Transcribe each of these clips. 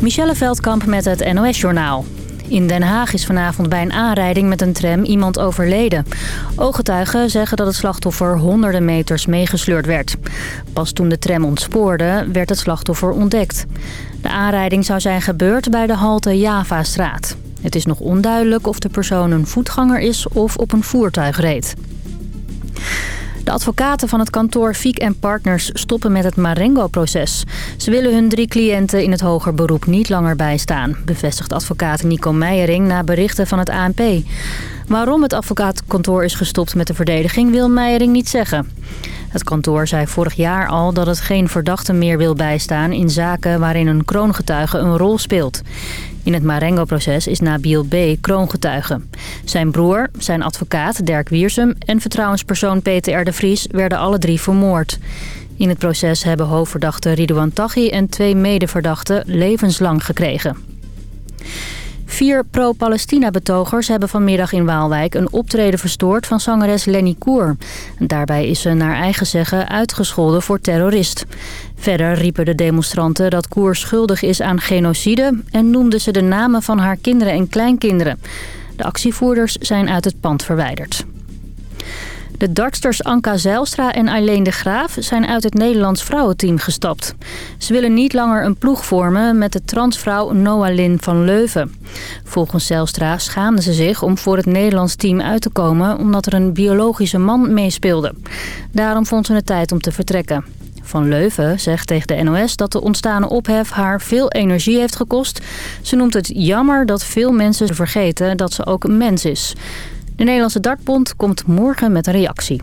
Michelle Veldkamp met het NOS-journaal. In Den Haag is vanavond bij een aanrijding met een tram iemand overleden. Ooggetuigen zeggen dat het slachtoffer honderden meters meegesleurd werd. Pas toen de tram ontspoorde, werd het slachtoffer ontdekt. De aanrijding zou zijn gebeurd bij de halte Javastraat. Het is nog onduidelijk of de persoon een voetganger is of op een voertuig reed. De advocaten van het kantoor Fiek Partners stoppen met het Marengo-proces. Ze willen hun drie cliënten in het hoger beroep niet langer bijstaan... bevestigt advocaat Nico Meijering na berichten van het ANP. Waarom het advocaatkantoor is gestopt met de verdediging wil Meijering niet zeggen. Het kantoor zei vorig jaar al dat het geen verdachte meer wil bijstaan... in zaken waarin een kroongetuige een rol speelt. In het Marengo-proces is Nabil B. kroongetuige. Zijn broer, zijn advocaat Dirk Wiersum en vertrouwenspersoon Peter R. de Vries werden alle drie vermoord. In het proces hebben hoofdverdachte Ridouan Taghi en twee medeverdachten levenslang gekregen. Vier pro-Palestina-betogers hebben vanmiddag in Waalwijk een optreden verstoord van zangeres Lenny Koer. Daarbij is ze naar eigen zeggen uitgescholden voor terrorist. Verder riepen de demonstranten dat Koer schuldig is aan genocide en noemden ze de namen van haar kinderen en kleinkinderen. De actievoerders zijn uit het pand verwijderd. De dartsters Anka Zijlstra en Aileen de Graaf zijn uit het Nederlands vrouwenteam gestapt. Ze willen niet langer een ploeg vormen met de transvrouw Noah Lin van Leuven. Volgens Zijlstra schaamde ze zich om voor het Nederlands team uit te komen... omdat er een biologische man meespeelde. Daarom vond ze het tijd om te vertrekken. Van Leuven zegt tegen de NOS dat de ontstane ophef haar veel energie heeft gekost. Ze noemt het jammer dat veel mensen vergeten dat ze ook een mens is. De Nederlandse Dartbond komt morgen met een reactie.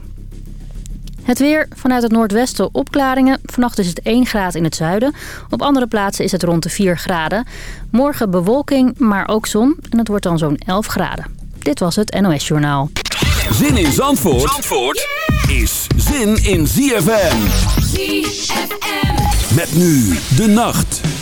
Het weer. Vanuit het noordwesten opklaringen. Vannacht is het 1 graad in het zuiden. Op andere plaatsen is het rond de 4 graden. Morgen bewolking, maar ook zon. En het wordt dan zo'n 11 graden. Dit was het NOS Journaal. Zin in Zandvoort, Zandvoort is zin in ZFM. ZFM. Met nu de nacht.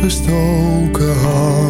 gestoken had.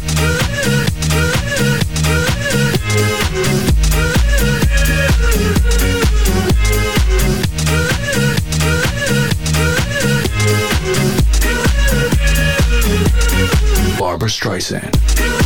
Barbra Streisand.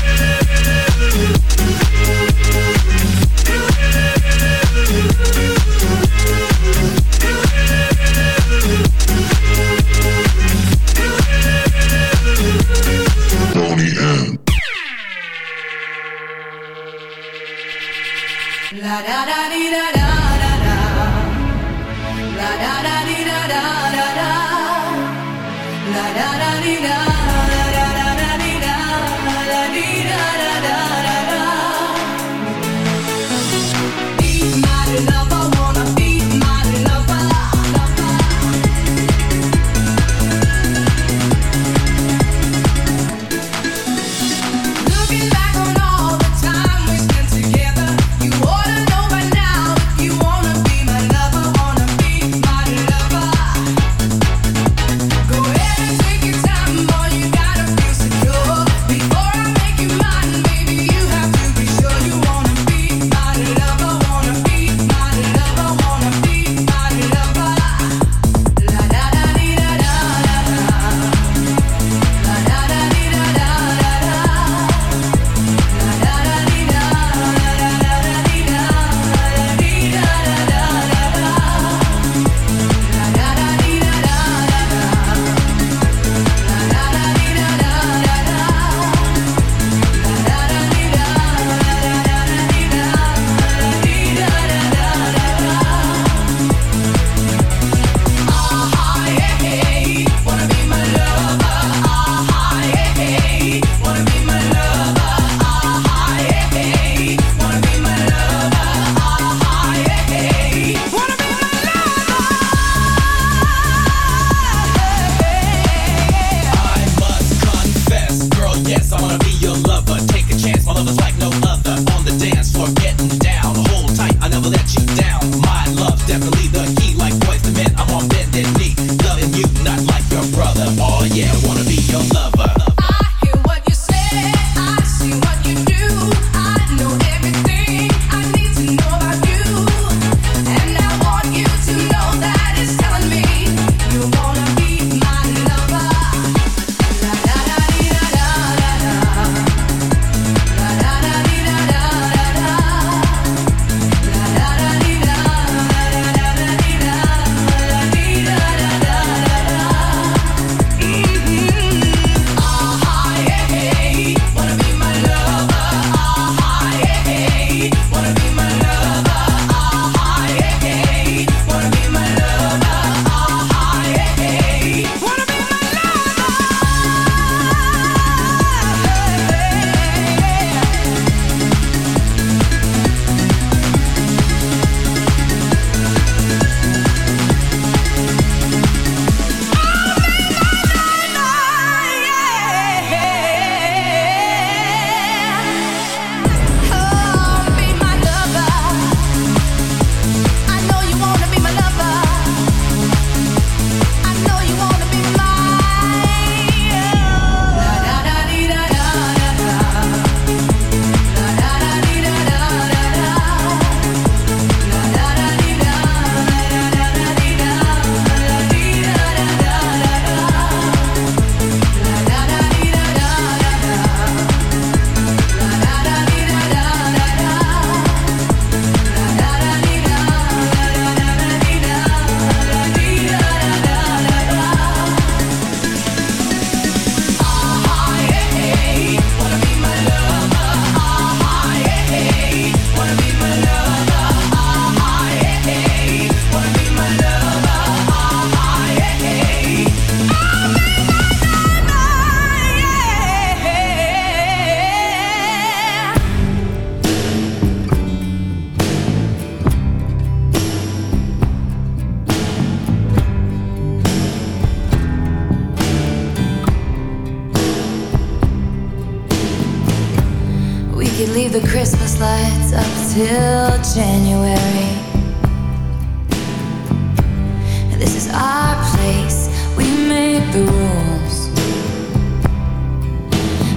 This is our place, we made the rules.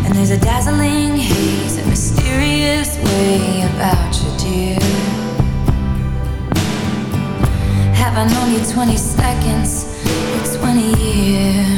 And there's a dazzling haze, a mysterious way about you, dear. Have I known you 20 seconds or 20 years?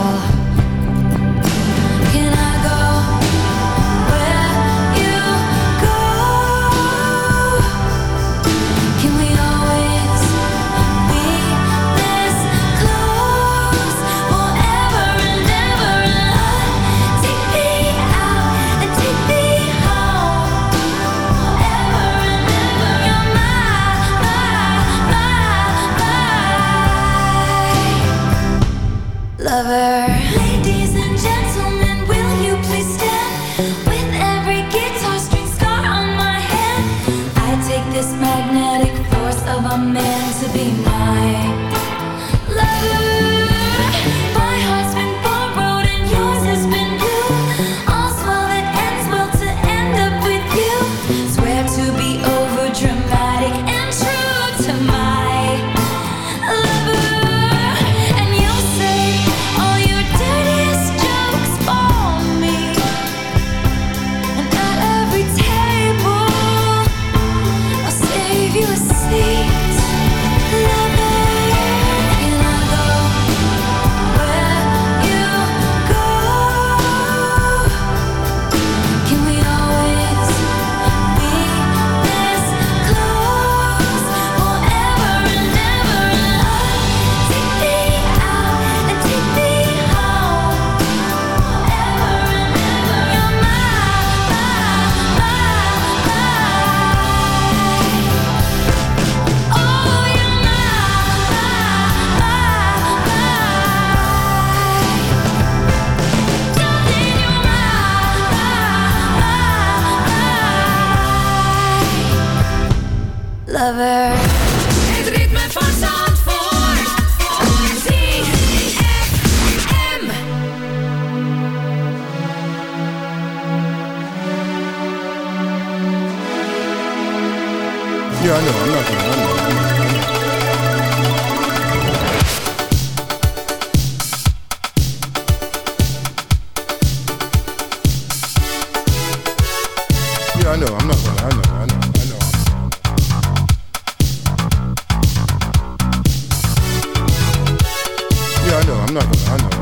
magnetic force of a man to be I know.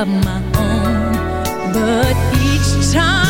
Of my own, but each time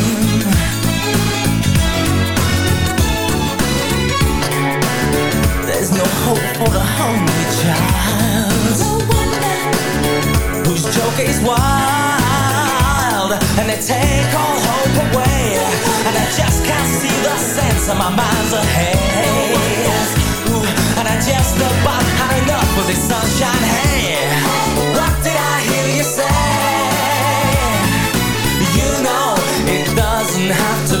No hope for the hungry child. No wonder. Whose joke is wild And they take all hope away. And I just can't see the sense of my mind's ahead. Ooh, And I just about had enough of this sunshine Hey, what did I hear you say? You know, it doesn't have to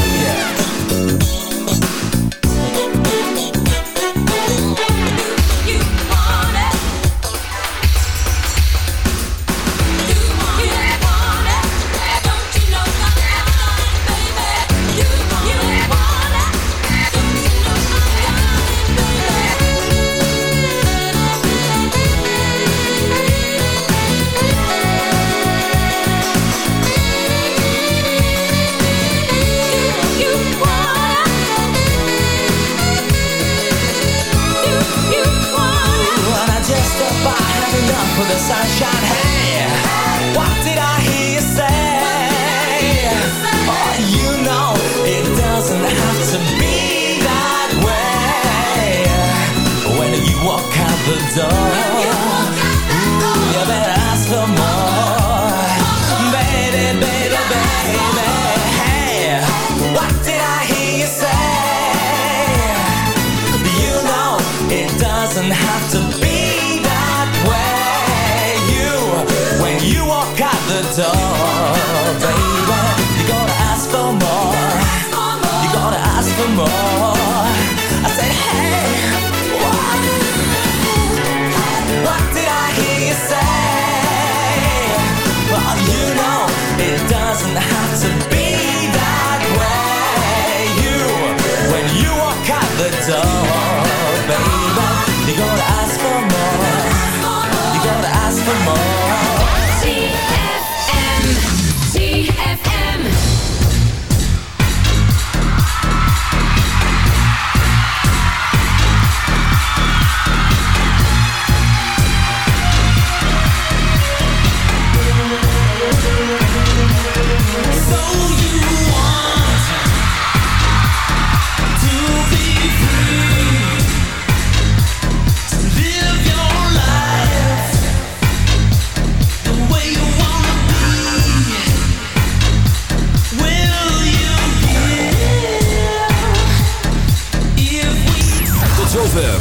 dog